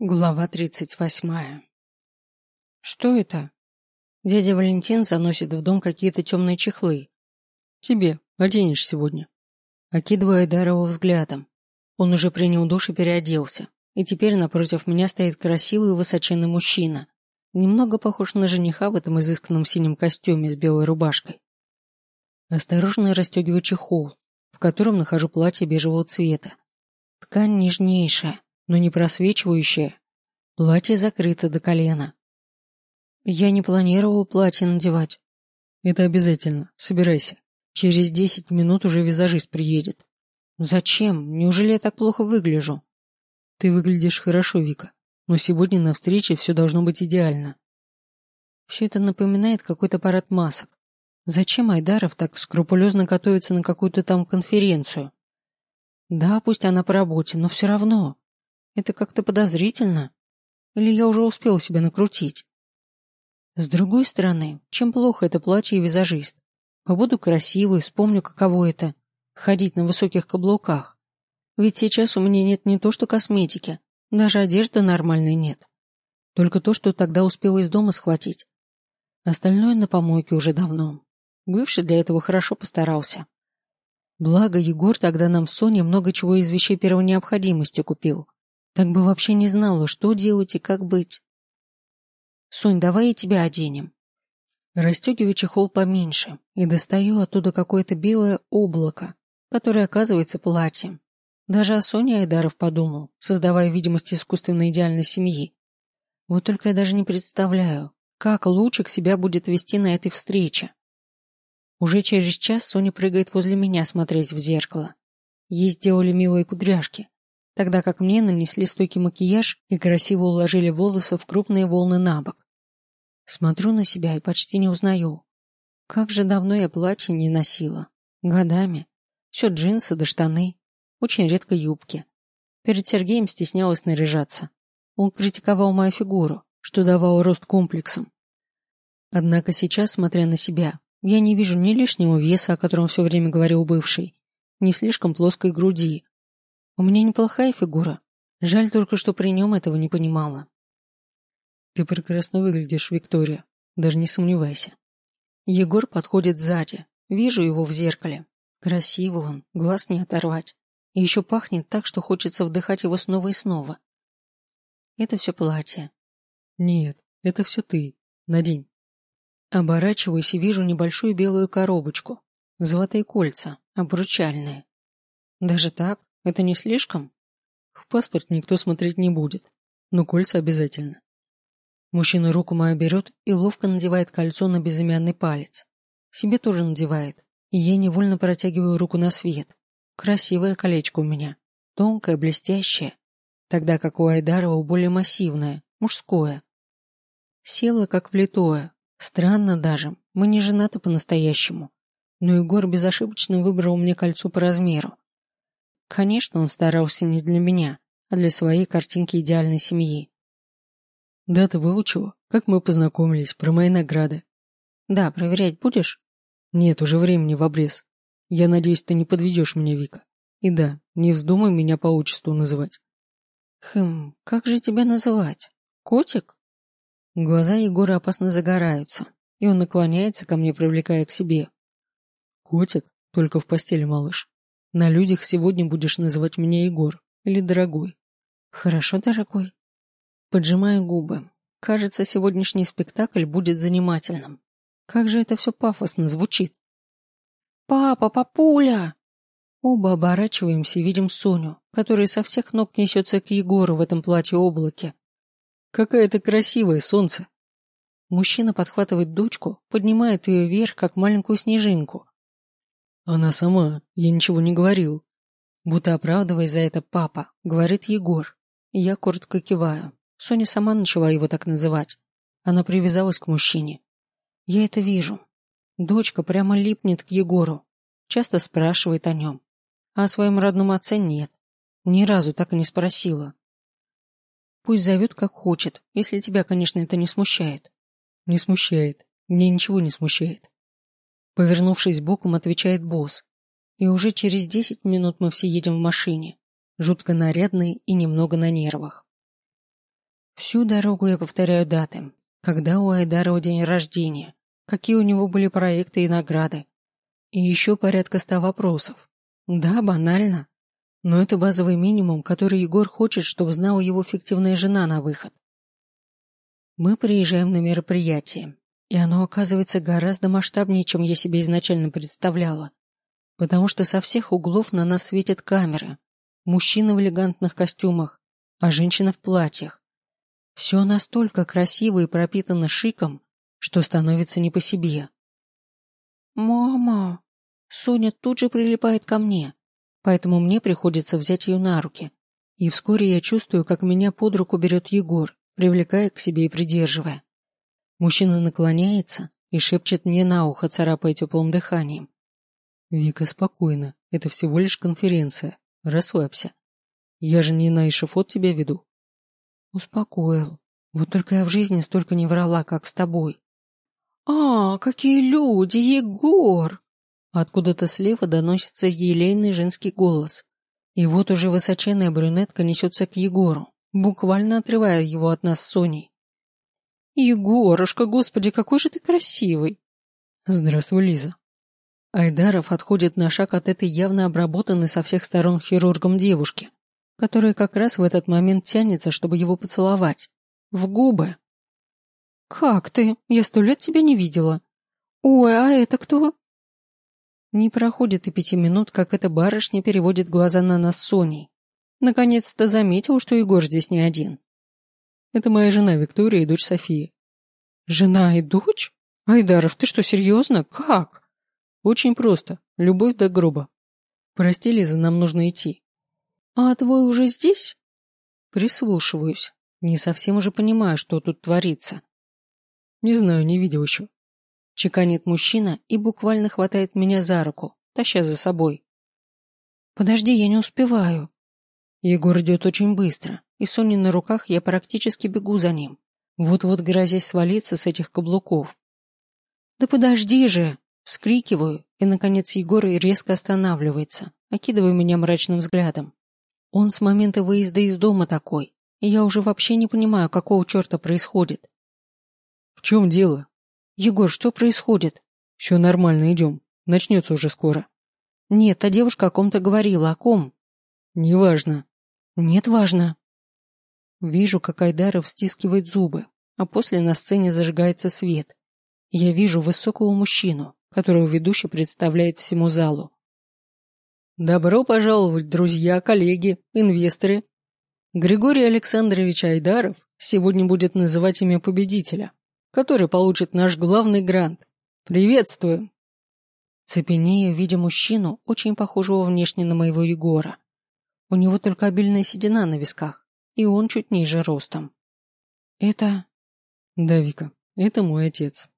Глава тридцать восьмая. Что это? Дядя Валентин заносит в дом какие-то темные чехлы. Тебе, оденешь сегодня. Окидывая Дарова взглядом. Он уже принял душ и переоделся. И теперь напротив меня стоит красивый и высоченный мужчина. Немного похож на жениха в этом изысканном синем костюме с белой рубашкой. Осторожно расстегиваю чехол, в котором нахожу платье бежевого цвета. Ткань нежнейшая, но не просвечивающее. Платье закрыто до колена. Я не планировал платье надевать. Это обязательно. Собирайся. Через десять минут уже визажист приедет. Зачем? Неужели я так плохо выгляжу? Ты выглядишь хорошо, Вика. Но сегодня на встрече все должно быть идеально. Все это напоминает какой-то парад масок. Зачем Айдаров так скрупулезно готовится на какую-то там конференцию? Да, пусть она по работе, но все равно. Это как-то подозрительно. Или я уже успел себя накрутить? С другой стороны, чем плохо это платье и визажист? Побуду красивой, вспомню, каково это — ходить на высоких каблуках. Ведь сейчас у меня нет не то что косметики, даже одежды нормальной нет. Только то, что тогда успела из дома схватить. Остальное на помойке уже давно. Бывший для этого хорошо постарался. Благо, Егор тогда нам с Соней много чего из вещей первой необходимости купил. Так бы вообще не знала, что делать и как быть. Сонь, давай и тебя оденем. Растегиваю чехол поменьше и достаю оттуда какое-то белое облако, которое оказывается платьем. Даже о Соне Айдаров подумал, создавая видимость искусственной идеальной семьи. Вот только я даже не представляю, как Лучик себя будет вести на этой встрече. Уже через час Соня прыгает возле меня смотреть в зеркало. Ей сделали милые кудряшки, тогда как мне нанесли стойкий макияж и красиво уложили волосы в крупные волны на бок. Смотрю на себя и почти не узнаю. Как же давно я платье не носила. Годами. Все джинсы да штаны. Очень редко юбки. Перед Сергеем стеснялась наряжаться. Он критиковал мою фигуру, что давало рост комплексам. Однако сейчас, смотря на себя, я не вижу ни лишнего веса, о котором все время говорил бывший, ни слишком плоской груди, у меня неплохая фигура. Жаль только, что при нем этого не понимала. Ты прекрасно выглядишь, Виктория. Даже не сомневайся. Егор подходит сзади. Вижу его в зеркале. Красивый он, глаз не оторвать. И еще пахнет так, что хочется вдыхать его снова и снова. Это все платье. Нет, это все ты. Надень. Оборачиваюсь и вижу небольшую белую коробочку. Золотые кольца, обручальные. Даже так? Это не слишком? В паспорт никто смотреть не будет, но кольца обязательно. Мужчина руку мою берет и ловко надевает кольцо на безымянный палец. Себе тоже надевает, и я невольно протягиваю руку на свет. Красивое колечко у меня, тонкое, блестящее, тогда как у Айдарова более массивное, мужское. Села как влитое, странно даже, мы не женаты по-настоящему, но Егор безошибочно выбрал мне кольцо по размеру. Конечно, он старался не для меня, а для своей картинки идеальной семьи. Дата выучила, как мы познакомились, про мои награды. Да, проверять будешь? Нет, уже времени в обрез. Я надеюсь, ты не подведешь меня, Вика. И да, не вздумай меня по отчеству называть. Хм, как же тебя называть? Котик? Глаза Егора опасно загораются, и он наклоняется ко мне, привлекая к себе. Котик? Только в постели, малыш. На людях сегодня будешь называть меня Егор или дорогой. Хорошо, дорогой. Поджимаю губы. Кажется, сегодняшний спектакль будет занимательным. Как же это все пафосно звучит. Папа, папуля! Оба оборачиваемся и видим Соню, которая со всех ног несется к Егору в этом платье-облаке. Какая ты красивая, солнце! Мужчина подхватывает дочку, поднимает ее вверх, как маленькую снежинку, она сама, я ничего не говорил. Будто оправдываясь за это папа, говорит Егор. Я коротко киваю. Соня сама начала его так называть. Она привязалась к мужчине. Я это вижу. Дочка прямо липнет к Егору. Часто спрашивает о нем. А о своем родном отце нет. Ни разу так и не спросила. Пусть зовет как хочет, если тебя, конечно, это не смущает. Не смущает. Мне ничего не смущает. Повернувшись боком, отвечает босс. И уже через десять минут мы все едем в машине, жутко нарядные и немного на нервах. Всю дорогу я повторяю даты. Когда у Айдарова день рождения, какие у него были проекты и награды. И еще порядка ста вопросов. Да, банально. Но это базовый минимум, который Егор хочет, чтобы знала его фиктивная жена на выход. Мы приезжаем на мероприятие, и оно оказывается гораздо масштабнее, чем я себе изначально представляла. Потому что со всех углов на нас светят камеры. Мужчины в элегантных костюмах, а женщина в платьях. Все настолько красиво и пропитано шиком, что становится не по себе. «Мама!» Соня тут же прилипает ко мне, поэтому мне приходится взять ее на руки. И вскоре я чувствую, как меня под руку берет Егор, привлекая к себе и придерживая. Мужчина наклоняется и шепчет мне на ухо, царапая теплым дыханием. «Вика, спокойно. Это всего лишь конференция. Расслабься. Я же не на эшафот тебя веду». Успокоил. Вот только я в жизни столько не врала, как с тобой. «А, какие люди, Егор!» Откуда-то слева доносится елейный женский голос. И вот уже высоченная брюнетка несется к Егору, буквально отрывая его от нас с Соней. «Егорушка, господи, какой же ты красивый!» «Здравствуй, Лиза!» Айдаров отходит на шаг от этой явно обработанной со всех сторон хирургом девушки, которая как раз в этот момент тянется, чтобы его поцеловать. В губы. «Как ты? Я сто лет тебя не видела. Ой, а это кто?» Не проходит и пяти минут, как эта барышня переводит глаза на нас с Соней. Наконец-то заметил, что Егор здесь не один. Это моя жена Виктория и дочь София. Жена и дочь? Айдаров, ты что, серьезно? Как? Очень просто. Любовь до гроба. Прости, Лиза, нам нужно идти. А твой уже здесь? Прислушиваюсь. Не совсем уже понимаю, что тут творится. Не знаю, не видел еще. Чеканит мужчина и буквально хватает меня за руку, таща за собой. Подожди, я не успеваю. Егор идет очень быстро, и Сони на руках я практически бегу за ним, вот-вот грозясь свалиться с этих каблуков. «Да подожди же!» — вскрикиваю, и, наконец, Егор резко останавливается, окидывая меня мрачным взглядом. Он с момента выезда из дома такой, и я уже вообще не понимаю, какого черта происходит. «В чем дело?» «Егор, что происходит?» «Все нормально, идем. Начнется уже скоро». «Нет, та девушка о ком-то говорила. О ком?» «Неважно. Нет, важно. Вижу, как Айдаров стискивает зубы, а после на сцене зажигается свет. Я вижу высокого мужчину, которого ведущий представляет всему залу. Добро пожаловать, друзья, коллеги, инвесторы. Григорий Александрович Айдаров сегодня будет называть имя победителя, который получит наш главный грант. Приветствуем! Цепенею, видя мужчину, очень похожего внешне на моего Егора. У него только обильная седина на висках, и он чуть ниже ростом. Это... Да, Вика, это мой отец.